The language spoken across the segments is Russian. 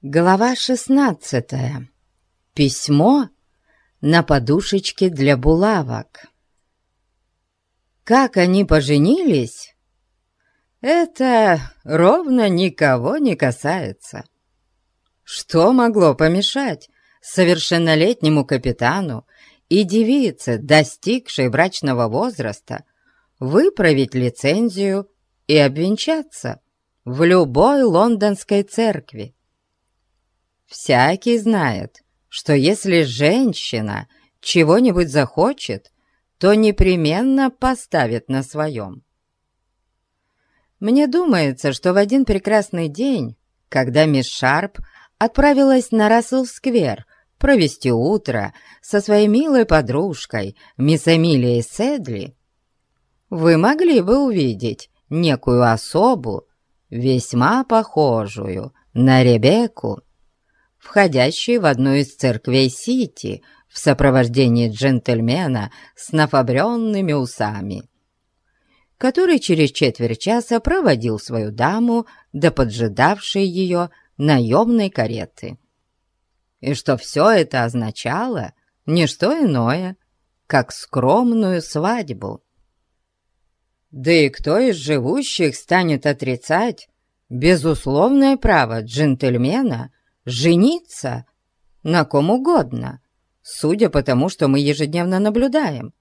Глава шестнадцатая. Письмо на подушечке для булавок. Как они поженились, это ровно никого не касается. Что могло помешать совершеннолетнему капитану и девице, достигшей брачного возраста, выправить лицензию и обвенчаться в любой лондонской церкви? Всякий знает, что если женщина чего-нибудь захочет, то непременно поставит на своем. Мне думается, что в один прекрасный день, когда мисс Шарп отправилась на Рассел-сквер провести утро со своей милой подружкой, мисс Эмилией Седли, вы могли бы увидеть некую особу, весьма похожую на Ребекку, входящий в одну из церквей Сити в сопровождении джентльмена с нафабренными усами, который через четверть часа проводил свою даму до поджидавшей ее наемной кареты. И что все это означало, не что иное, как скромную свадьбу. Да и кто из живущих станет отрицать безусловное право джентльмена жениться на ком угодно, судя по тому, что мы ежедневно наблюдаем.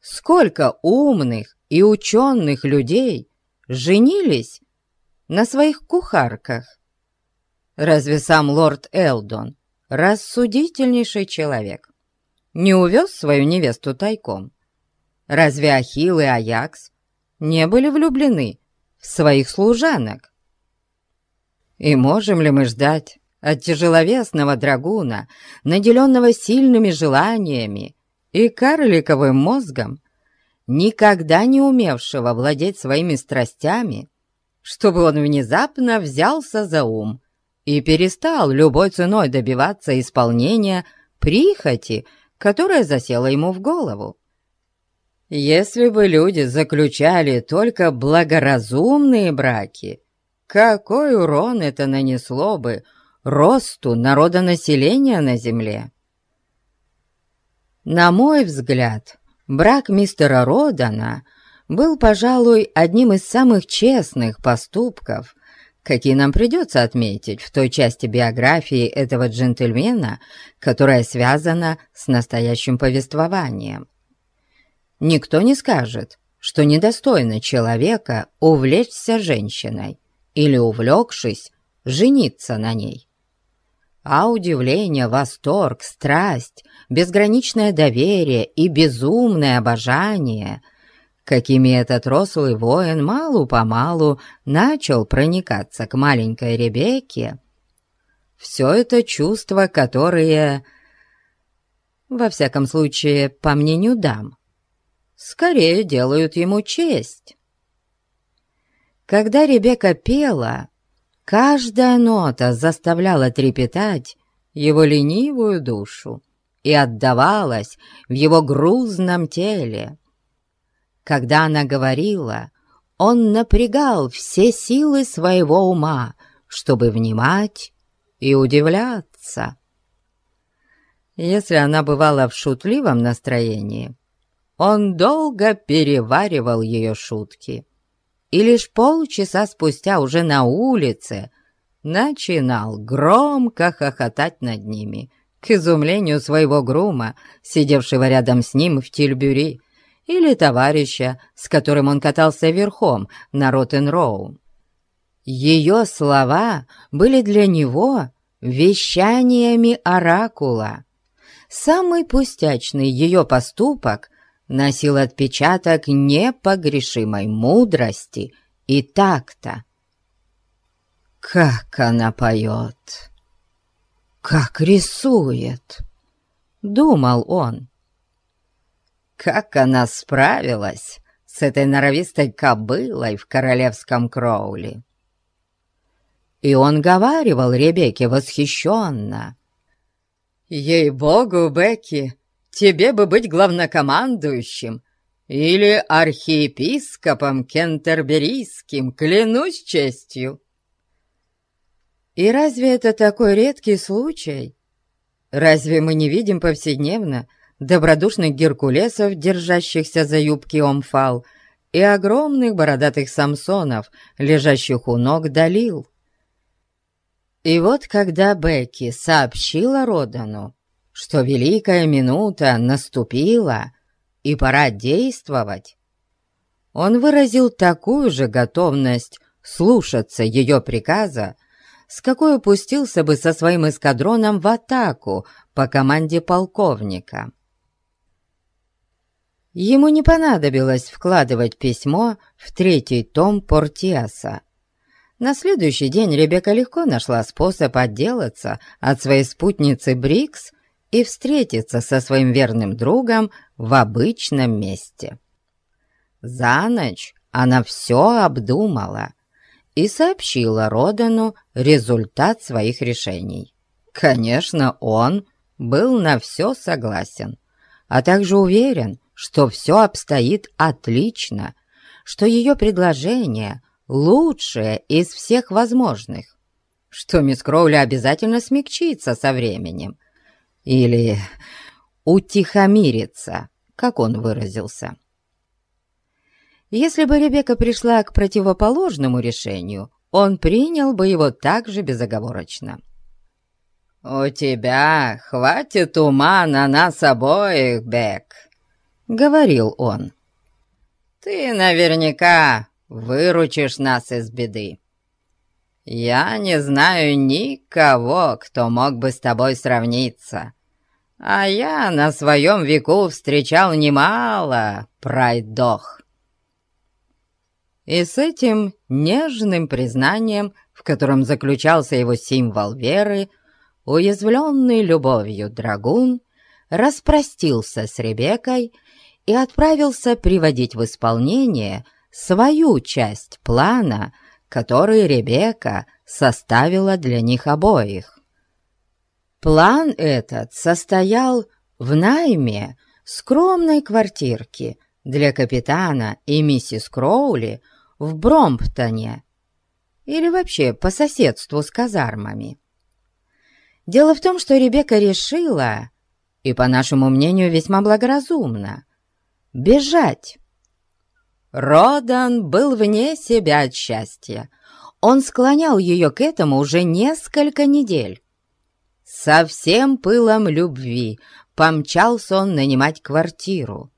Сколько умных и ученых людей женились на своих кухарках? Разве сам лорд Элдон, рассудительнейший человек, не увез свою невесту тайком? Разве Ахилл и Аякс не были влюблены в своих служанок? И можем ли мы ждать от тяжеловесного драгуна, наделенного сильными желаниями и карликовым мозгом, никогда не умевшего владеть своими страстями, чтобы он внезапно взялся за ум и перестал любой ценой добиваться исполнения прихоти, которая засела ему в голову. Если бы люди заключали только благоразумные браки, какой урон это нанесло бы росту народонаселения на Земле. На мой взгляд, брак мистера Родана был, пожалуй, одним из самых честных поступков, какие нам придется отметить в той части биографии этого джентльмена, которая связана с настоящим повествованием. Никто не скажет, что недостойно человека увлечься женщиной или, увлекшись, жениться на ней а удивление, восторг, страсть, безграничное доверие и безумное обожание, какими этот рослый воин малу-помалу начал проникаться к маленькой Ребекке, все это чувства, которые, во всяком случае, по мнению дам, скорее делают ему честь. Когда Ребекка пела, Каждая нота заставляла трепетать его ленивую душу и отдавалась в его грузном теле. Когда она говорила, он напрягал все силы своего ума, чтобы внимать и удивляться. Если она бывала в шутливом настроении, он долго переваривал ее шутки и лишь полчаса спустя уже на улице начинал громко хохотать над ними, к изумлению своего грума, сидевшего рядом с ним в тильбюри, или товарища, с которым он катался верхом на Роттен-Роу. Ее слова были для него вещаниями оракула. Самый пустячный ее поступок носил отпечаток непогрешимой мудрости и такта. «Как она поет! Как рисует!» — думал он. «Как она справилась с этой норовистой кобылой в королевском Кроули!» И он говаривал Ребекке восхищенно. «Ей-богу, Бекки, тебе бы быть главнокомандующим или архиепископом кентерберийским, клянусь честью!» И разве это такой редкий случай? Разве мы не видим повседневно добродушных геркулесов, держащихся за юбки омфал, и огромных бородатых самсонов, лежащих у ног Далил? И вот когда Бекки сообщила Родану, что великая минута наступила и пора действовать, он выразил такую же готовность слушаться ее приказа, с какой упустился бы со своим эскадроном в атаку по команде полковника. Ему не понадобилось вкладывать письмо в третий том Портиаса. На следующий день Ребекка легко нашла способ отделаться от своей спутницы Брикс и встретиться со своим верным другом в обычном месте. За ночь она все обдумала и сообщила Родану результат своих решений. Конечно, он был на все согласен, а также уверен, что все обстоит отлично, что ее предложение лучшее из всех возможных, что мисс Кроули обязательно смягчится со временем или утихомирится, как он выразился. Если бы Ребекка пришла к противоположному решению, он принял бы его так же безоговорочно. «У тебя хватит ума на нас обоих, Бек», — говорил он. «Ты наверняка выручишь нас из беды. Я не знаю никого, кто мог бы с тобой сравниться, а я на своем веку встречал немало пройдох». И с этим нежным признанием, в котором заключался его символ веры, уязвленный любовью драгун распростился с Ребекой и отправился приводить в исполнение свою часть плана, который Ребека составила для них обоих. План этот состоял в найме скромной квартирки для капитана и миссис Кроули в Бромптоне или вообще по соседству с казармами. Дело в том, что Ребекка решила, и, по нашему мнению, весьма благоразумно, бежать. Родан был вне себя от счастья. Он склонял ее к этому уже несколько недель. Со всем пылом любви помчался он нанимать квартиру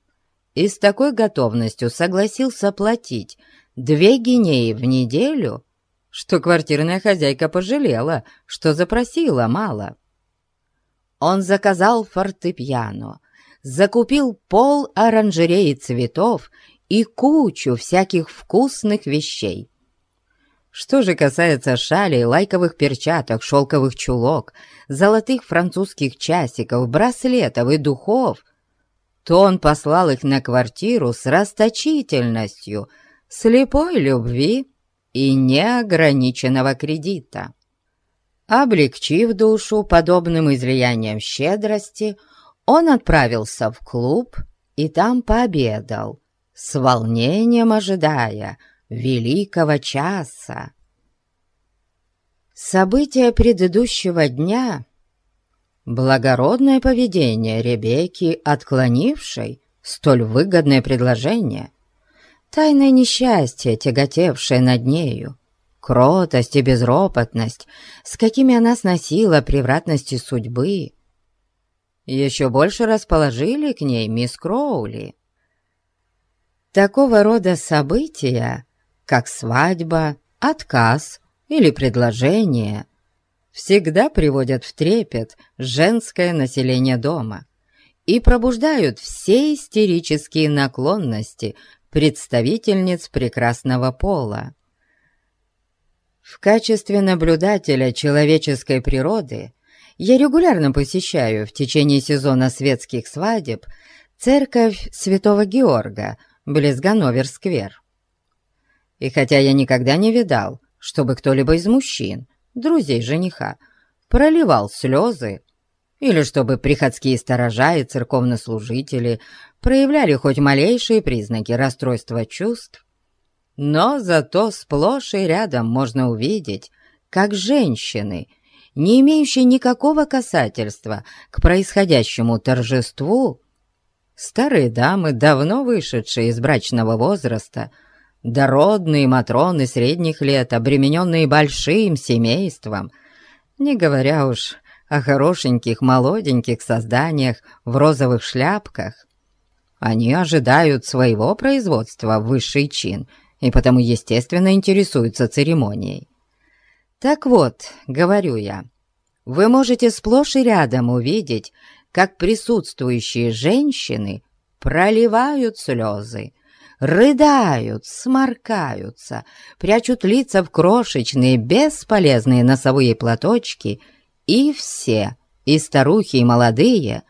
и с такой готовностью согласился платить две гинеи в неделю, что квартирная хозяйка пожалела, что запросила мало. Он заказал фортепиано, закупил пол оранжереи цветов и кучу всяких вкусных вещей. Что же касается шалей, лайковых перчаток, шелковых чулок, золотых французских часиков, браслетов и духов, то он послал их на квартиру с расточительностью — слепой любви и неограниченного кредита. Облегчив душу подобным излиянием щедрости, он отправился в клуб и там пообедал, с волнением ожидая великого часа. События предыдущего дня, благородное поведение Ребекки, отклонившей столь выгодное предложение — Тайное несчастье, тяготевшее над нею, кротость и безропотность, с какими она сносила превратности судьбы, еще больше расположили к ней мисс Кроули. Такого рода события, как свадьба, отказ или предложение, всегда приводят в трепет женское население дома и пробуждают все истерические наклонности представительниц прекрасного пола. В качестве наблюдателя человеческой природы я регулярно посещаю в течение сезона светских свадеб церковь Святого Георга близ Ганновер-сквер. И хотя я никогда не видал, чтобы кто-либо из мужчин, друзей жениха, проливал слезы или чтобы приходские сторожа и церковнослужители проявляли хоть малейшие признаки расстройства чувств, но зато сплошь и рядом можно увидеть, как женщины, не имеющие никакого касательства к происходящему торжеству, старые дамы, давно вышедшие из брачного возраста, дородные матроны средних лет, обремененные большим семейством, не говоря уж о хорошеньких молоденьких созданиях в розовых шляпках, они ожидают своего производства в высший чин и потому, естественно, интересуются церемонией. Так вот, говорю я, вы можете сплошь и рядом увидеть, как присутствующие женщины проливают слезы, рыдают, сморкаются, прячут лица в крошечные, бесполезные носовые платочки, и все, и старухи, и молодые,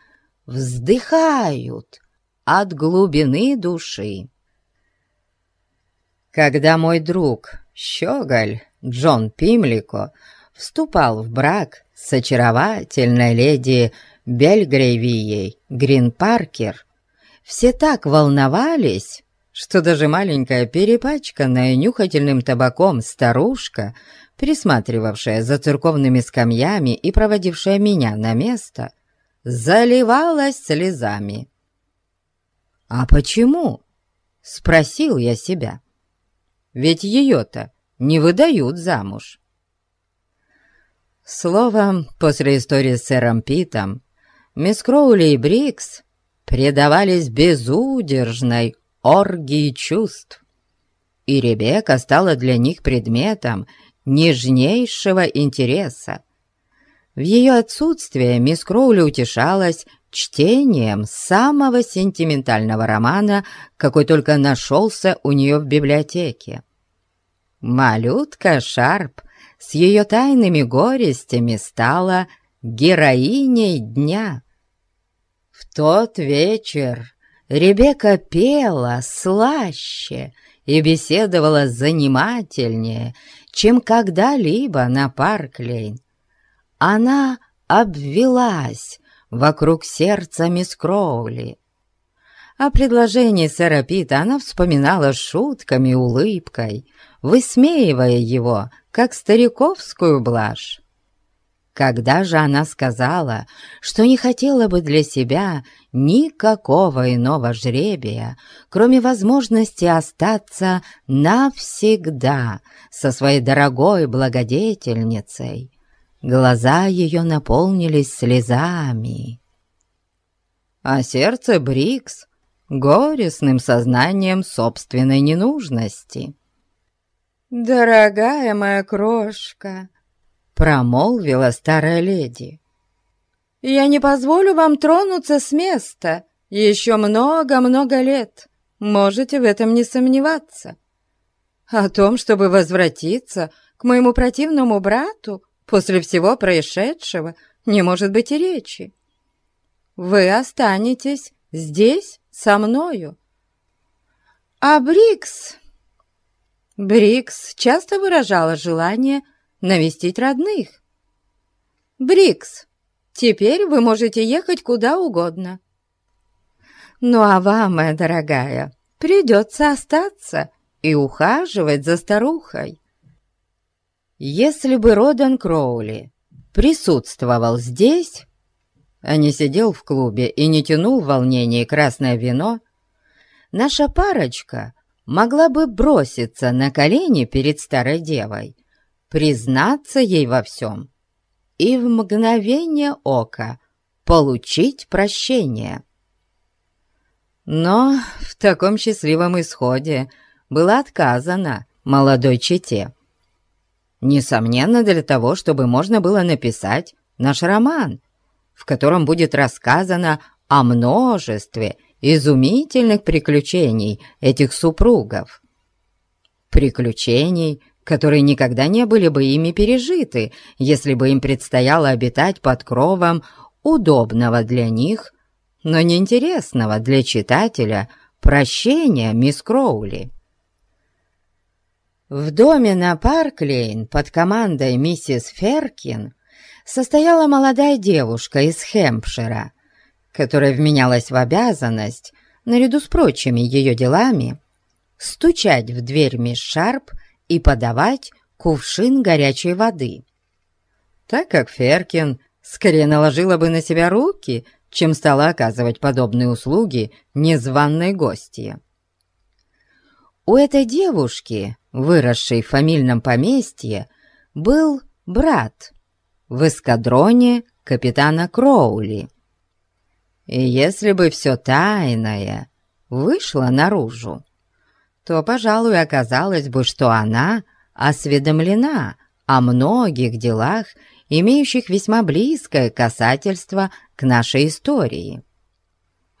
вздыхают от глубины души. Когда мой друг Щеголь Джон Пимлико вступал в брак с очаровательной леди Бельгрейвией Грин Паркер, все так волновались, что даже маленькая перепачканная нюхательным табаком старушка, присматривавшая за церковными скамьями и проводившая меня на место, заливалась слезами. «А почему?» — спросил я себя. «Ведь ее-то не выдают замуж». Словом, после истории с сэром Питом, мисс Кроули и Брикс предавались безудержной оргии чувств, и Ребекка стала для них предметом нежнейшего интереса. В ее отсутствие мисс Кроули утешалась чтением самого сентиментального романа, какой только нашелся у нее в библиотеке. Малютка Шарп с ее тайными горестями стала героиней дня. В тот вечер Ребекка пела слаще и беседовала занимательнее, чем когда-либо на Парклейн. Она обвелась вокруг сердца мисс Кроули. О предложении сэра Пита она вспоминала шутками и улыбкой, высмеивая его, как стариковскую блажь. Когда же она сказала, что не хотела бы для себя никакого иного жребия, кроме возможности остаться навсегда со своей дорогой благодетельницей, Глаза ее наполнились слезами. А сердце Брикс — горестным сознанием собственной ненужности. «Дорогая моя крошка», — промолвила старая леди, — «я не позволю вам тронуться с места еще много-много лет, можете в этом не сомневаться. О том, чтобы возвратиться к моему противному брату, После всего происшедшего не может быть и речи. Вы останетесь здесь со мною. А Брикс... Брикс часто выражала желание навестить родных. Брикс, теперь вы можете ехать куда угодно. Ну а вам, моя дорогая, придется остаться и ухаживать за старухой. Если бы Родан Кроули присутствовал здесь, а не сидел в клубе и не тянул в волнении красное вино, наша парочка могла бы броситься на колени перед старой девой, признаться ей во всем и в мгновение ока получить прощение. Но в таком счастливом исходе было отказано молодой чете. Несомненно, для того, чтобы можно было написать наш роман, в котором будет рассказано о множестве изумительных приключений этих супругов. Приключений, которые никогда не были бы ими пережиты, если бы им предстояло обитать под кровом удобного для них, но неинтересного для читателя прощения мисс Кроули. В доме на Парклейн под командой миссис Феркин состояла молодая девушка из Хэмпшира, которая вменялась в обязанность, наряду с прочими ее делами, стучать в дверь мисс Шарп и подавать кувшин горячей воды, так как Феркин скорее наложила бы на себя руки, чем стала оказывать подобные услуги незваной гостье. У этой девушки, выросшей в фамильном поместье, был брат в эскадроне капитана Кроули. И если бы все тайное вышло наружу, то, пожалуй, оказалось бы, что она осведомлена о многих делах, имеющих весьма близкое касательство к нашей истории.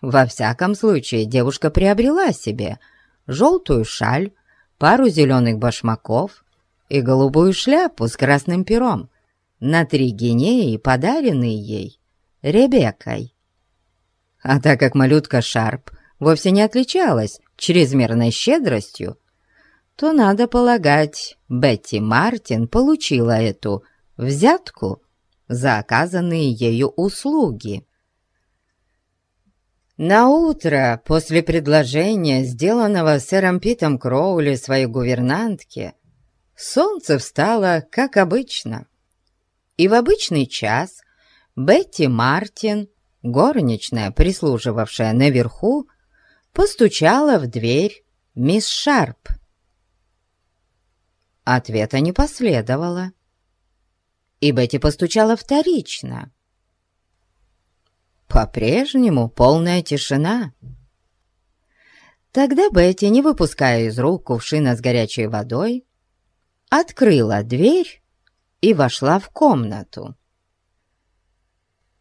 Во всяком случае, девушка приобрела себе желтую шаль, пару зеленых башмаков и голубую шляпу с красным пером на три гинеи, подаренные ей Ребеккой. А так как малютка Шарп вовсе не отличалась чрезмерной щедростью, то, надо полагать, Бетти Мартин получила эту взятку за оказанные ею услуги. На утро после предложения, сделанного сэром Питом Кроули своей гувернантке, солнце встало, как обычно. И в обычный час Бетти Мартин, горничная, прислуживавшая наверху, постучала в дверь мисс Шарп. Ответа не последовало, и Бетти постучала вторично. По-прежнему полная тишина. Тогда Бетти, не выпуская из рук кувшина с горячей водой, открыла дверь и вошла в комнату.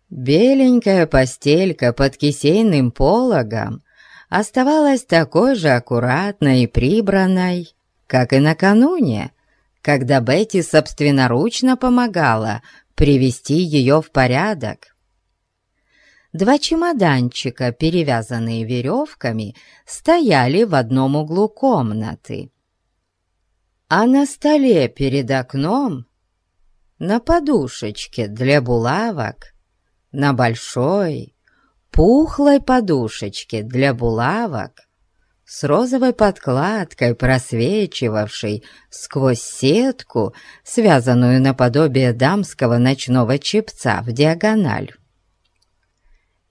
Беленькая постелька под кисейным пологом оставалась такой же аккуратной и прибранной, как и накануне, когда Бетти собственноручно помогала привести ее в порядок. Два чемоданчика, перевязанные веревками, стояли в одном углу комнаты. А на столе перед окном, на подушечке для булавок, на большой, пухлой подушечке для булавок с розовой подкладкой, просвечивавшей сквозь сетку, связанную наподобие дамского ночного чепца в диагональ.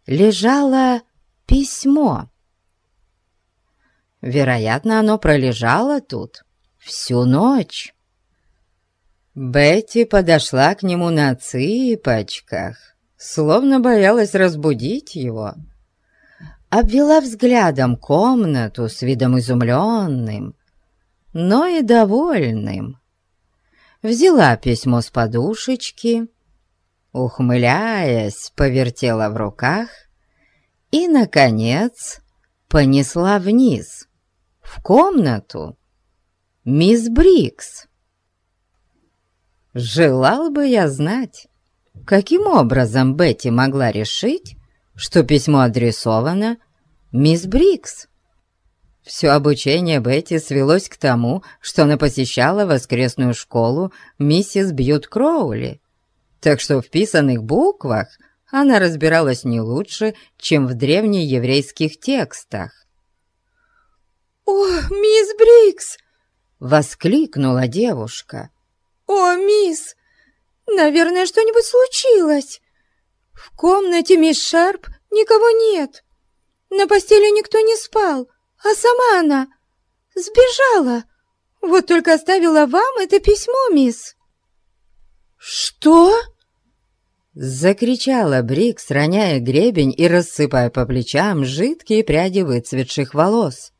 Лежало письмо. Вероятно, оно пролежало тут всю ночь. Бетти подошла к нему на цыпочках, словно боялась разбудить его. Обвела взглядом комнату с видом изумленным, но и довольным. Взяла письмо с подушечки, ухмыляясь, повертела в руках и, наконец, понесла вниз, в комнату, мисс Брикс. Желал бы я знать, Каким образом Бетти могла решить, что письмо адресовано мисс Брикс? Все обучение Бетти свелось к тому, что она посещала воскресную школу миссис Бьют Кроули, так что в писанных буквах она разбиралась не лучше, чем в древнееврейских текстах. «О, мисс Брикс!» — воскликнула девушка. «О, мисс, Наверное, что-нибудь случилось. В комнате мисс Шарп никого нет. На постели никто не спал, а сама она сбежала. Вот только оставила вам это письмо, мисс». «Что?» Закричала Брикс, роняя гребень и рассыпая по плечам жидкие пряди выцветших волос.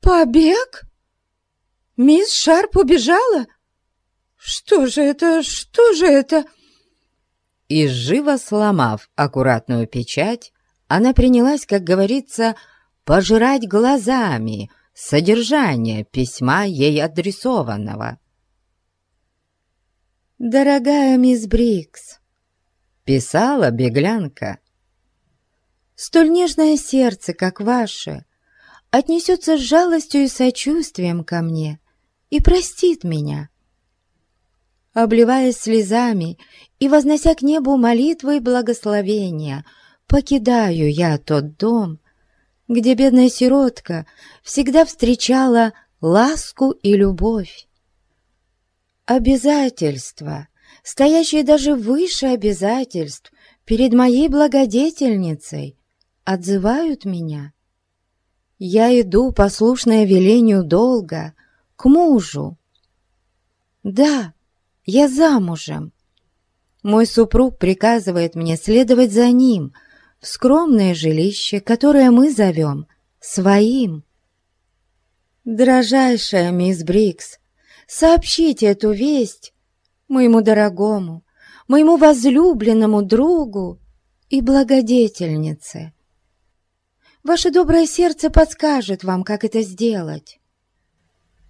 «Побег? Мисс Шарп убежала? «Что же это? Что же это?» И живо сломав аккуратную печать, она принялась, как говорится, пожирать глазами содержание письма ей адресованного. «Дорогая мисс Брикс», — писала беглянка, — «столь нежное сердце, как ваше, отнесется с жалостью и сочувствием ко мне и простит меня» обливаясь слезами и вознося к небу молитвы и благословения, покидаю я тот дом, где бедная сиротка всегда встречала ласку и любовь. Обязательства, стоящие даже выше обязательств перед моей благодетельницей, отзывают меня. Я иду, послушная велению долга, к мужу. Да, я замужем. Мой супруг приказывает мне следовать за ним в скромное жилище, которое мы зовем своим. Дорожайшая мисс Брикс, сообщите эту весть моему дорогому, моему возлюбленному другу и благодетельнице. Ваше доброе сердце подскажет вам, как это сделать.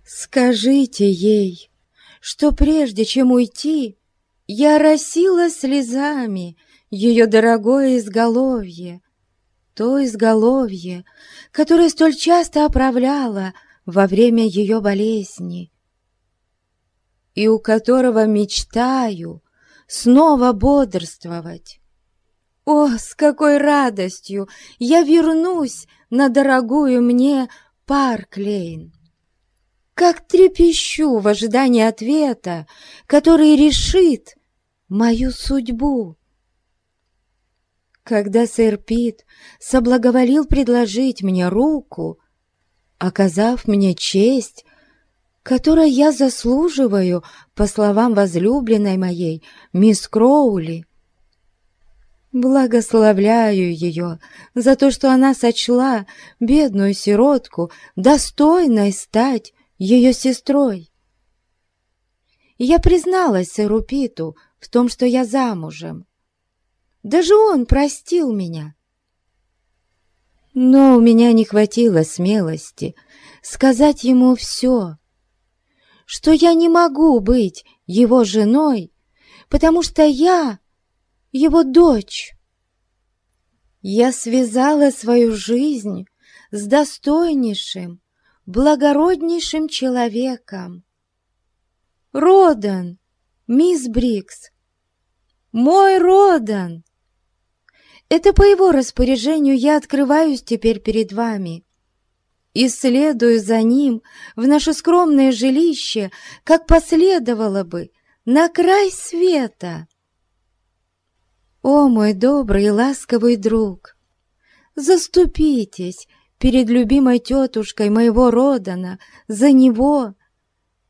Скажите ей, что прежде чем уйти, я росила слезами ее дорогое изголовье, то изголовье, которое столь часто оправляла во время ее болезни, и у которого мечтаю снова бодрствовать. О, с какой радостью я вернусь на дорогую мне Парклейн! Как трепещу в ожидании ответа, который решит мою судьбу. Когда сэр Пит соблаговолил предложить мне руку, оказав мне честь, которой я заслуживаю, по словам возлюбленной моей, мисс Кроули, Благословляю ее за то, что она сочла бедную сиротку достойной стать ее сестрой. Я призналась сэру Питу в том, что я замужем. Даже он простил меня. Но у меня не хватило смелости сказать ему все, что я не могу быть его женой, потому что я его дочь. Я связала свою жизнь с достойнейшим, благороднейшим человеком. Родан, мисс Брикс, мой Родан. Это по его распоряжению я открываюсь теперь перед вами и следую за ним в наше скромное жилище, как последовало бы на край света. О, мой добрый и ласковый друг, заступитесь перед любимой тетушкой моего Родана, за него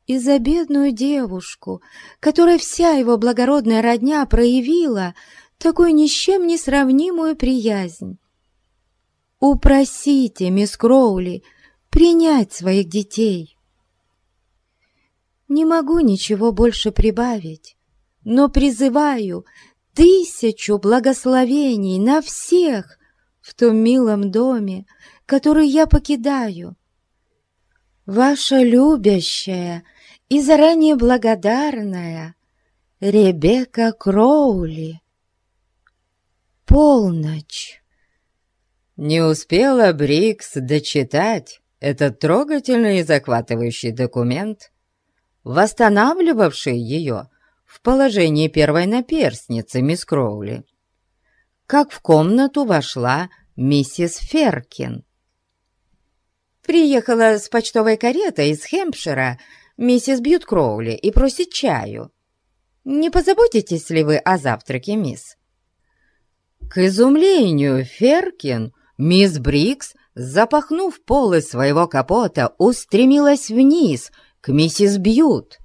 и за бедную девушку, которой вся его благородная родня проявила такую ни с чем не сравнимую приязнь. Упросите мисс Кроули принять своих детей. Не могу ничего больше прибавить, но призываю тысячу благословений на всех в том милом доме, который я покидаю. Ваша любящая и заранее благодарная Ребекка Кроули. Полночь. Не успела Брикс дочитать этот трогательный и захватывающий документ, восстанавливавший ее в положении первой наперстницы мисс Кроули, как в комнату вошла миссис Феркин. Приехала с почтовой каретой из Хэмпшира миссис Бьют Кроули и просит чаю. Не позаботитесь ли вы о завтраке, мисс? К изумлению Феркин, мисс Брикс, запахнув полы своего капота, устремилась вниз к миссис Бьют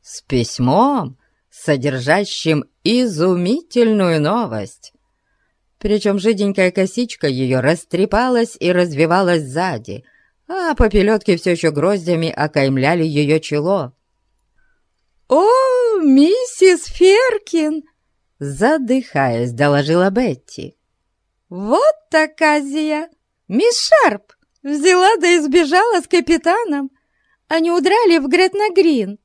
с письмом, содержащим изумительную новость. Причем жиденькая косичка ее растрепалась и развивалась сзади — а попелетки все еще гроздями окаймляли ее чело. «О, миссис Феркин!» Задыхаясь, доложила Бетти. «Вот оказия! Мисс Шарп взяла да избежала с капитаном. Они удрали в Гретна-Грин».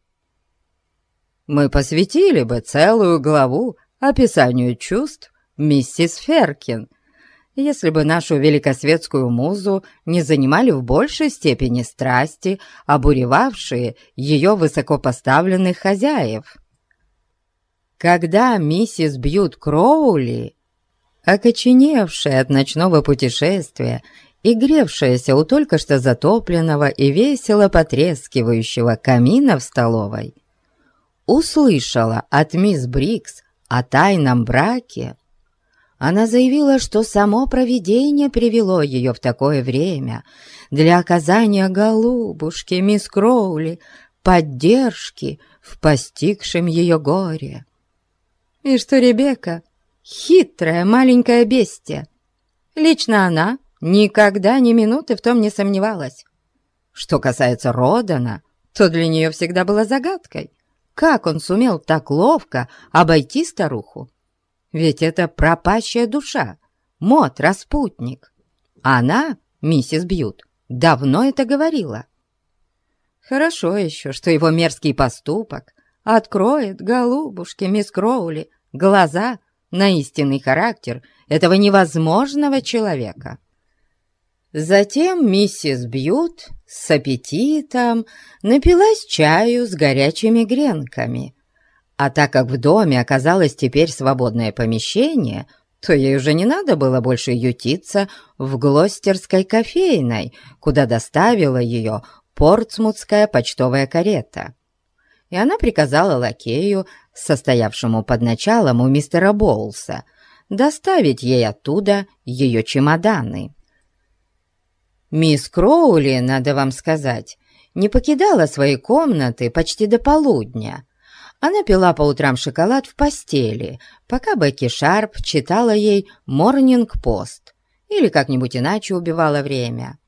«Мы посвятили бы целую главу описанию чувств миссис Феркин», если бы нашу великосветскую музу не занимали в большей степени страсти, обуревавшие ее высокопоставленных хозяев. Когда миссис Бьют Кроули, окоченевшая от ночного путешествия и гревшаяся у только что затопленного и весело потрескивающего камина в столовой, услышала от мисс Брикс о тайном браке, она заявила, что само провидение привело ее в такое время для оказания голубушке мисс Кроули поддержки в постигшем ее горе. И что Ребекка — хитрая маленькая бестия. Лично она никогда ни минуты в том не сомневалась. Что касается Родана, то для нее всегда была загадкой, как он сумел так ловко обойти старуху. Ведь это пропащая душа, мод, распутник. Она, миссис Бьют, давно это говорила. Хорошо еще, что его мерзкий поступок откроет голубушке мисс Кроули глаза на истинный характер этого невозможного человека. Затем миссис Бьют с аппетитом напилась чаю с горячими гренками. А так как в доме оказалось теперь свободное помещение, то ей уже не надо было больше ютиться в Глостерской кофейной, куда доставила ее портсмутская почтовая карета. И она приказала лакею, состоявшему под началом у мистера Боулса, доставить ей оттуда ее чемоданы. Мисс Кроули, надо вам сказать, не покидала своей комнаты почти до полудня. Она пила по утрам шоколад в постели, пока Бекки Шарп читала ей «Морнинг-пост» или как-нибудь иначе убивала время.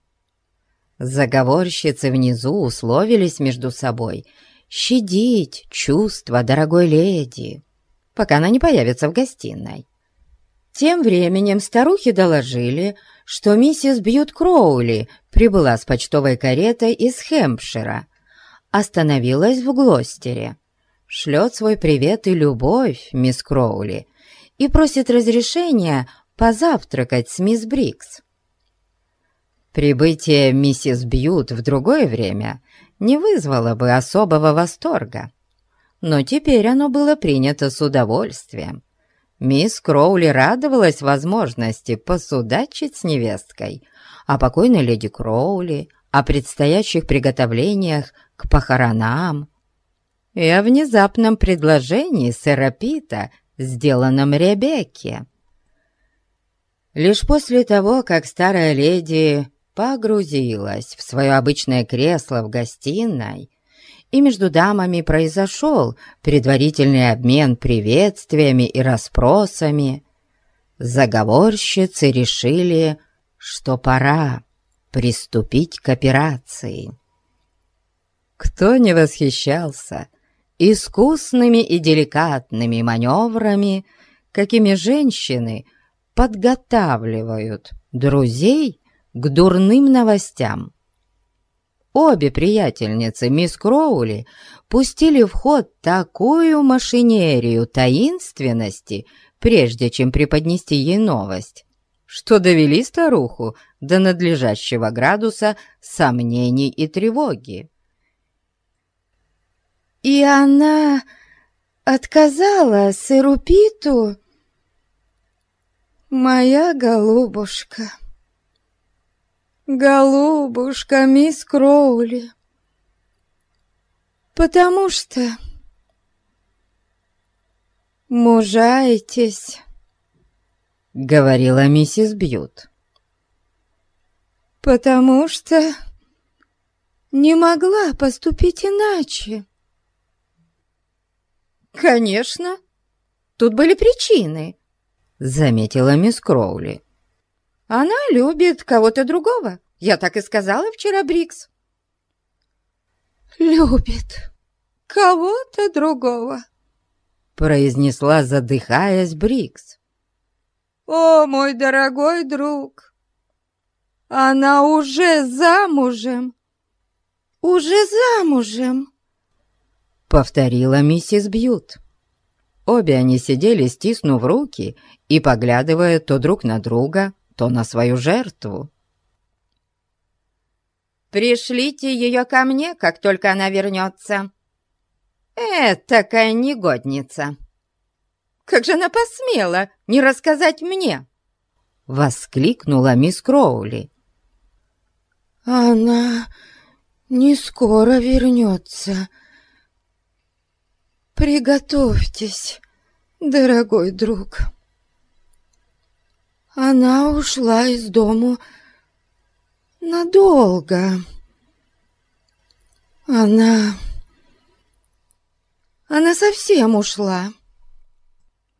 Заговорщицы внизу условились между собой щадить чувства дорогой леди, пока она не появится в гостиной. Тем временем старухи доложили, что миссис Бьют Кроули прибыла с почтовой каретой из Хэмпшира, остановилась в Глостере, шлет свой привет и любовь мисс Кроули и просит разрешения позавтракать с мисс Брикс. Прибытие миссис Бьют в другое время не вызвало бы особого восторга, но теперь оно было принято с удовольствием, Мисс Кроули радовалась возможности посудачить с невесткой о покойной леди Кроули, о предстоящих приготовлениях к похоронам и о внезапном предложении сэра Пита, сделанном Ребекке. Лишь после того, как старая леди погрузилась в свое обычное кресло в гостиной, и между дамами произошел предварительный обмен приветствиями и расспросами, заговорщицы решили, что пора приступить к операции. Кто не восхищался искусными и деликатными маневрами, какими женщины подготавливают друзей к дурным новостям. Обе приятельницы мисс Кроули пустили в ход такую машинерию таинственности, прежде чем преподнести ей новость, что довели старуху до надлежащего градуса сомнений и тревоги. «И она отказала сыру Питу?» «Моя голубушка!» голубушка мисс Кроули, потому что мужаетесь, — говорила миссис Бьют, — потому что не могла поступить иначе. «Конечно, тут были причины», — заметила мисс Кроули. Она любит кого-то другого. Я так и сказала вчера Брикс. Любит кого-то другого, произнесла, задыхаясь Брикс. О, мой дорогой друг, она уже замужем, уже замужем, повторила миссис Бьют. Обе они сидели, стиснув руки и поглядывая то друг на друга, то на свою жертву. «Пришлите ее ко мне, как только она вернется. такая негодница! Как же она посмела не рассказать мне?» Воскликнула мисс Кроули. «Она не скоро вернется», Приготовьтесь, дорогой друг. Она ушла из дому надолго. Она... Она совсем ушла.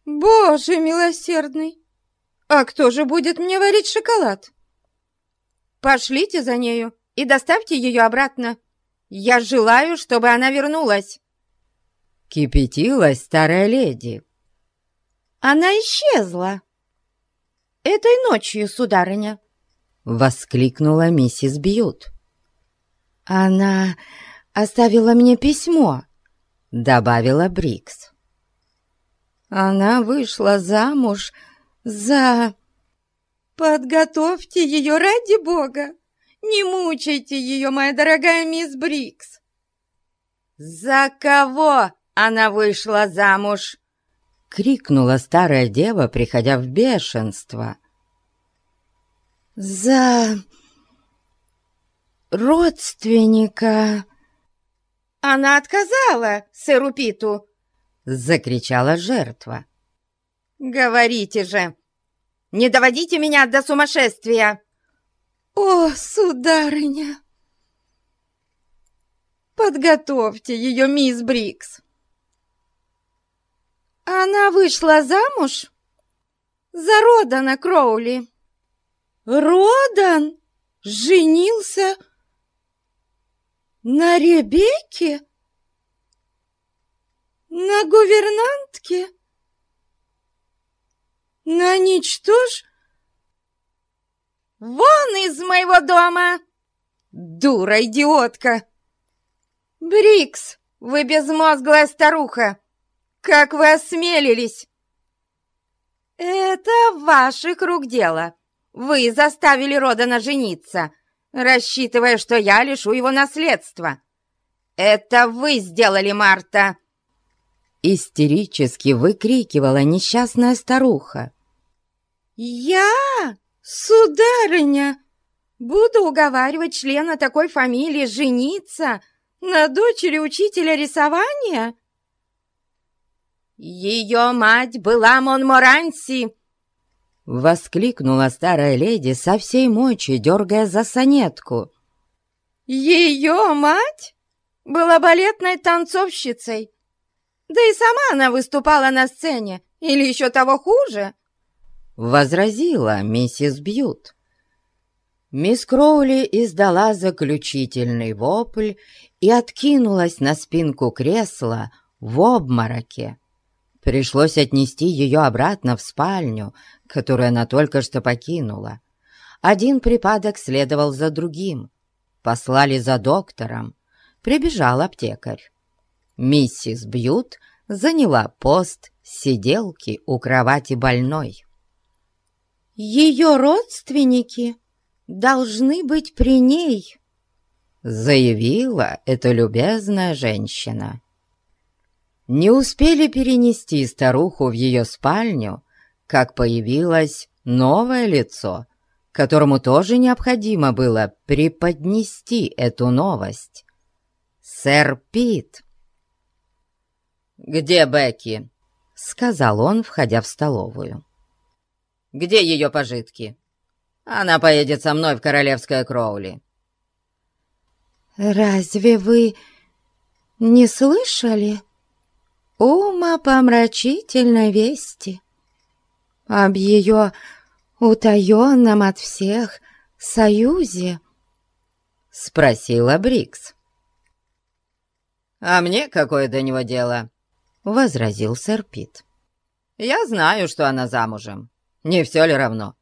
Боже милосердный! А кто же будет мне варить шоколад? Пошлите за нею и доставьте ее обратно. Я желаю, чтобы она вернулась. Кипятилась старая леди. Она исчезла. Этой ночью, сударыня. Воскликнула миссис Бьют. Она оставила мне письмо, добавила Брикс. Она вышла замуж за... Подготовьте ее ради бога! Не мучайте ее, моя дорогая мисс Брикс!» «За кого она вышла замуж?» — крикнула старая дева, приходя в бешенство. «За родственника!» «Она отказала сэру Питу!» — закричала жертва. «Говорите же! Не доводите меня до сумасшествия!» «О, сударыня!» «Подготовьте ее, мисс Брикс!» «Она вышла замуж за Родана Кроули!» «Родан женился на Ребекке?» На гувернантке? На ничтож? Вон из моего дома! Дура-идиотка! Брикс, вы безмозглая старуха! Как вы осмелились? Это ваших рук дело. Вы заставили Родана жениться, рассчитывая, что я лишу его наследства. Это вы сделали, Марта!» Истерически выкрикивала несчастная старуха. «Я, сударыня, буду уговаривать члена такой фамилии жениться на дочери учителя рисования?» «Ее мать была Монморанси!» Воскликнула старая леди со всей мочи, дергая за сонетку. «Ее мать была балетной танцовщицей, да и сама она выступала на сцене, или еще того хуже!» Возразила миссис Бьют. Мисс Кроули издала заключительный вопль и откинулась на спинку кресла в обмороке. Пришлось отнести ее обратно в спальню, которую она только что покинула. Один припадок следовал за другим. Послали за доктором. Прибежал аптекарь. Миссис Бьют заняла пост сиделки у кровати больной. «Ее родственники должны быть при ней», заявила эта любезная женщина. Не успели перенести старуху в ее спальню, как появилось новое лицо, которому тоже необходимо было преподнести эту новость. Сэр Пит. «Где Бекки?» — сказал он, входя в столовую. «Где ее пожитки? Она поедет со мной в Королевское Кроули». «Разве вы не слышали умопомрачительной вести об ее утаенном от всех союзе?» — спросила Брикс. «А мне какое до него дело?» возразил сэр Пит. «Я знаю, что она замужем. Не все ли равно?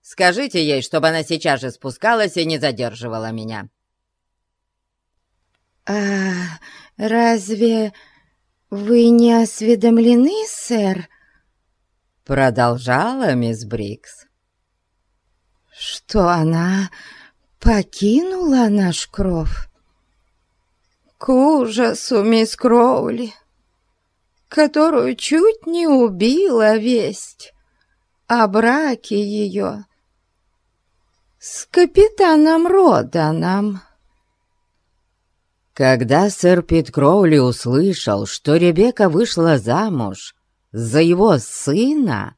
Скажите ей, чтобы она сейчас же спускалась и не задерживала меня». «А разве вы не осведомлены, сэр?» Продолжала мисс Брикс. «Что она покинула наш кров?» «К ужасу, мисс Кроули!» которую чуть не убила весть о браке ее с капитаном Роданом. Когда сэр Пит Кроули услышал, что Ребекка вышла замуж за его сына,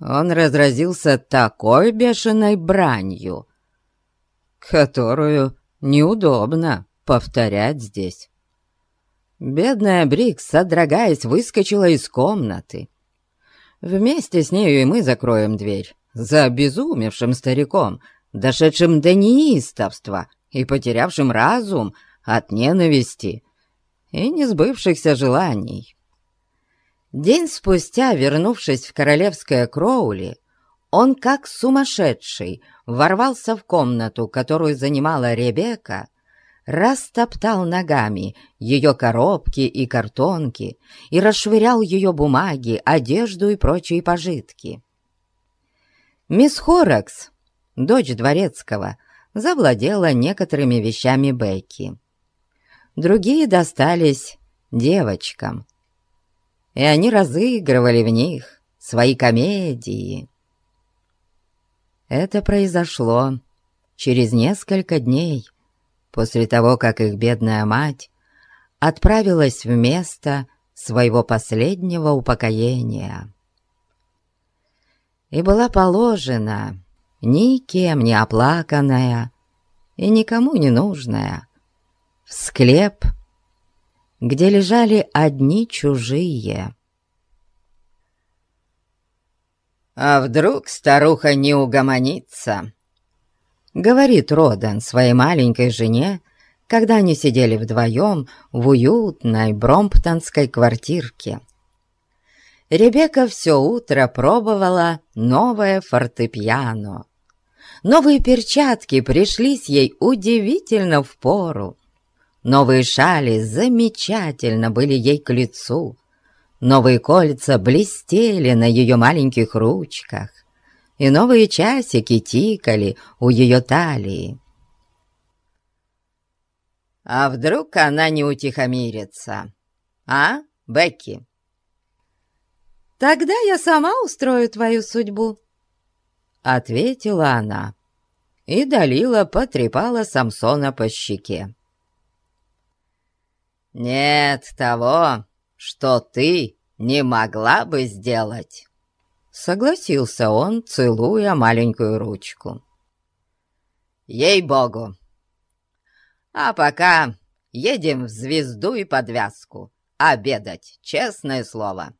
он разразился такой бешеной бранью, которую неудобно повторять здесь. Бедная Брикс, содрогаясь, выскочила из комнаты. Вместе с нею и мы закроем дверь за обезумевшим стариком, дошедшим до неистовства и потерявшим разум от ненависти и несбывшихся желаний. День спустя, вернувшись в королевское Кроули, он, как сумасшедший, ворвался в комнату, которую занимала Ребекка, растоптал ногами ее коробки и картонки и расшвырял ее бумаги, одежду и прочие пожитки. Мисс Хоракс, дочь дворецкого, завладела некоторыми вещами Бекки. Другие достались девочкам, и они разыгрывали в них свои комедии. Это произошло через несколько дней после того, как их бедная мать отправилась в место своего последнего упокоения. И была положена никем не оплаканная и никому не нужная в склеп где лежали одни чужие. «А вдруг старуха не угомонится?» — говорит Родан своей маленькой жене, когда они сидели вдвоем в уютной бромптонской квартирке. Ребекка все утро пробовала новое фортепиано. Новые перчатки пришлись ей удивительно в пору. Новые шали замечательно были ей к лицу. Новые кольца блестели на ее маленьких ручках, и новые часики тикали у ее талии. «А вдруг она не утихомирится? А, Бекки?» «Тогда я сама устрою твою судьбу», — ответила она, и Далила потрепала Самсона по щеке. «Нет того, что ты не могла бы сделать», — согласился он, целуя маленькую ручку. «Ей-богу! А пока едем в звезду и подвязку обедать, честное слово».